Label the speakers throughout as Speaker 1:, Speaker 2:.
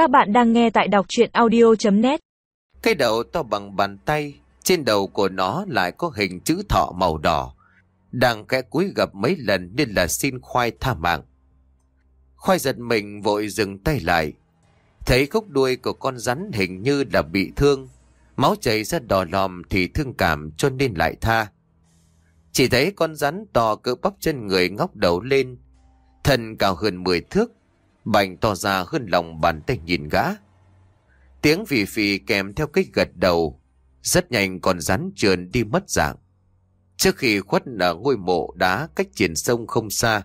Speaker 1: Các bạn đang nghe tại đọc chuyện audio.net
Speaker 2: Cái đầu to bằng bàn tay, trên đầu của nó lại có hình chữ thọ màu đỏ. Đang kẽ cúi gặp mấy lần nên là xin khoai tha mạng. Khoai giật mình vội dừng tay lại. Thấy khúc đuôi của con rắn hình như là bị thương. Máu chảy ra đỏ lòm thì thương cảm cho nên lại tha. Chỉ thấy con rắn to cỡ bắp chân người ngóc đầu lên. Thân cao hơn 10 thước. Bành to ra hơn lòng bàn tay nhìn gã. Tiếng phì phì kèm theo cái gật đầu. Rất nhanh còn rắn trườn đi mất dạng. Trước khi khuất ở ngôi mộ đá cách triển sông không xa.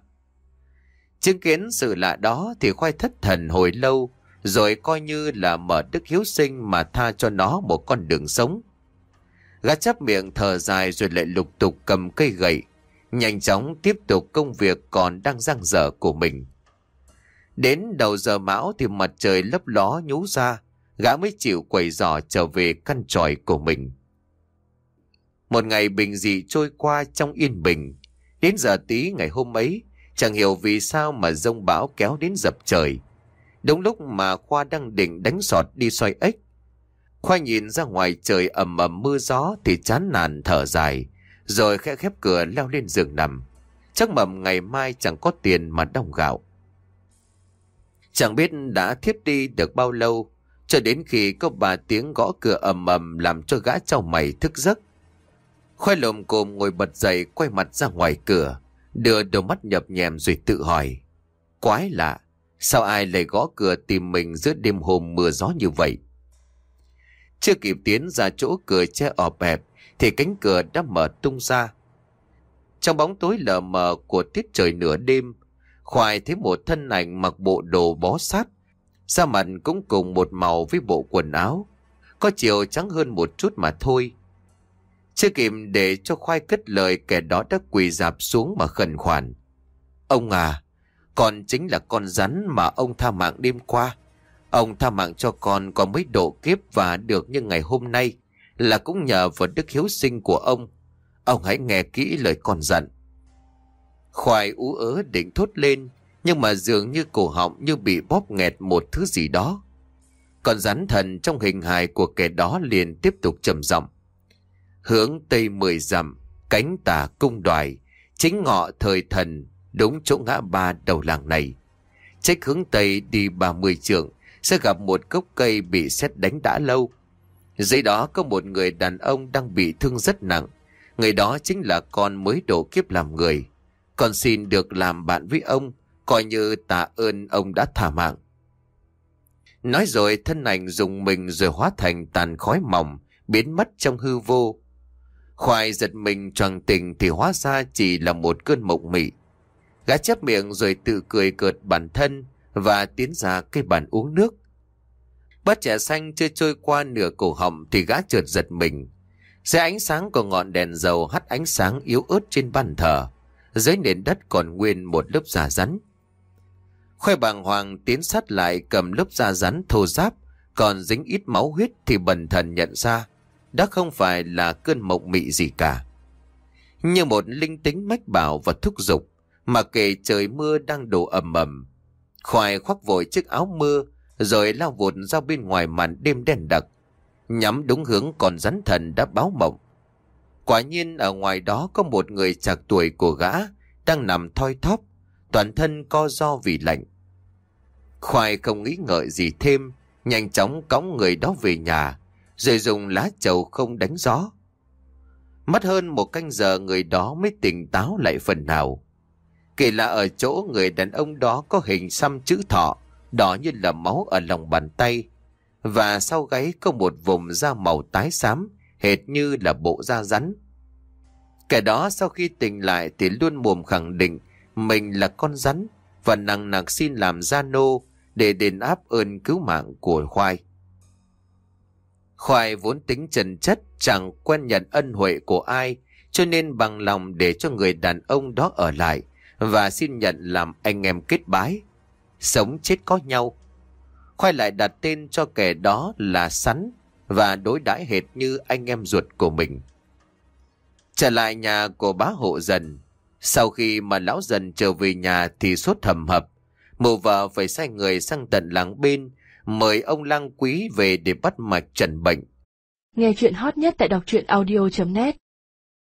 Speaker 2: Chứng kiến sự lạ đó thì khoai thất thần hồi lâu rồi coi như là mở đức hiếu sinh mà tha cho nó một con đường sống. Gã chắp miệng thở dài rồi lại lục tục cầm cây gậy, nhanh chóng tiếp tục công việc còn đang giang dở của mình. Đến đầu giờ mão thì mặt trời lấp ló nhú ra, gã mới chịu quầy giỏ trở về căn tròi của mình. Một ngày bình dị trôi qua trong yên bình. Đến giờ tí ngày hôm ấy, chẳng hiểu vì sao mà rông bão kéo đến dập trời. Đúng lúc mà Khoa đang định đánh sọt đi xoay ếch. Khoa nhìn ra ngoài trời ầm ầm mưa gió thì chán nản thở dài, rồi khẽ khép cửa leo lên giường nằm. Chắc mầm ngày mai chẳng có tiền mà đong gạo. Chẳng biết đã thiếp đi được bao lâu, cho đến khi có ba tiếng gõ cửa ầm ầm làm cho gã trao mày thức giấc. Khoai lồm cồm ngồi bật dậy quay mặt ra ngoài cửa, đưa đôi mắt nhập nhèm rồi tự hỏi. Quái lạ, sao ai lại gõ cửa tìm mình giữa đêm hôm mưa gió như vậy? Chưa kịp tiến ra chỗ cửa che ọp hẹp thì cánh cửa đã mở tung ra. Trong bóng tối lờ mờ của tiết trời nửa đêm, Khoai thấy một thân ảnh mặc bộ đồ bó sát, da mặt cũng cùng một màu với bộ quần áo, có chiều trắng hơn một chút mà thôi. Chưa kịp để cho Khoai cất lời kẻ đó đã quỳ dạp xuống mà khẩn khoản. Ông à, con chính là con rắn mà ông tha mạng đêm qua. Ông tha mạng cho con có mấy độ kiếp và được như ngày hôm nay là cũng nhờ vào đức hiếu sinh của ông. Ông hãy nghe kỹ lời con dặn. Khoai ú ớ định thốt lên, nhưng mà dường như cổ họng như bị bóp nghẹt một thứ gì đó. Còn rắn thần trong hình hài của kẻ đó liền tiếp tục trầm giọng. Hướng Tây mười dặm, cánh tà cung đoài, chính ngọ thời thần, đúng chỗ ngã ba đầu làng này. Trách hướng Tây đi ba mươi trượng, sẽ gặp một gốc cây bị xét đánh đã lâu. Dưới đó có một người đàn ông đang bị thương rất nặng. Người đó chính là con mới độ kiếp làm người. Con xin được làm bạn với ông, coi như tạ ơn ông đã thả mạng. Nói rồi thân ảnh dùng mình rồi hóa thành tàn khói mỏng, biến mất trong hư vô. Khoai giật mình tròn tình thì hóa ra chỉ là một cơn mộng mị. Gã chép miệng rồi tự cười cợt bản thân và tiến ra cây bàn uống nước. Bát trẻ xanh chưa trôi qua nửa cổ họng thì gã trượt giật mình. Dưới ánh sáng của ngọn đèn dầu hắt ánh sáng yếu ớt trên bàn thờ. Dưới nền đất còn nguyên một lớp da rắn. Khoe bàng hoàng tiến sát lại cầm lớp da rắn thô giáp, còn dính ít máu huyết thì bần thần nhận ra, đó không phải là cơn mộng mị gì cả. Như một linh tính mách bảo và thúc giục, mà kể trời mưa đang đổ ầm ầm. Khoai khoác vội chiếc áo mưa, rồi lao vụt ra bên ngoài màn đêm đen đặc, nhắm đúng hướng còn rắn thần đã báo mộng. Quả nhiên ở ngoài đó có một người chạc tuổi của gã đang nằm thoi thóp, toàn thân co do vì lạnh. Khoai không nghĩ ngợi gì thêm, nhanh chóng cõng người đó về nhà, rồi dùng lá trầu không đánh gió. Mất hơn một canh giờ người đó mới tỉnh táo lại phần nào. Kể là ở chỗ người đàn ông đó có hình xăm chữ thọ, đỏ như là máu ở lòng bàn tay, và sau gáy có một vùng da màu tái xám, hệt như là bộ da rắn. Kẻ đó sau khi tỉnh lại thì luôn mồm khẳng định mình là con rắn và nặng nặc xin làm gia nô để đền áp ơn cứu mạng của Khoai. Khoai vốn tính trần chất, chẳng quen nhận ân huệ của ai, cho nên bằng lòng để cho người đàn ông đó ở lại và xin nhận làm anh em kết bái. Sống chết có nhau. Khoai lại đặt tên cho kẻ đó là Sắn và đối đãi hệt như anh em ruột của mình. Trở lại nhà của bá hộ dần. Sau khi mà lão dần trở về nhà thì sốt thầm hập. Mụ vợ phải sai người sang tận làng bên, mời ông lang quý về để bắt mạch trần bệnh.
Speaker 3: Nghe chuyện hot nhất tại đọc truyện audio.net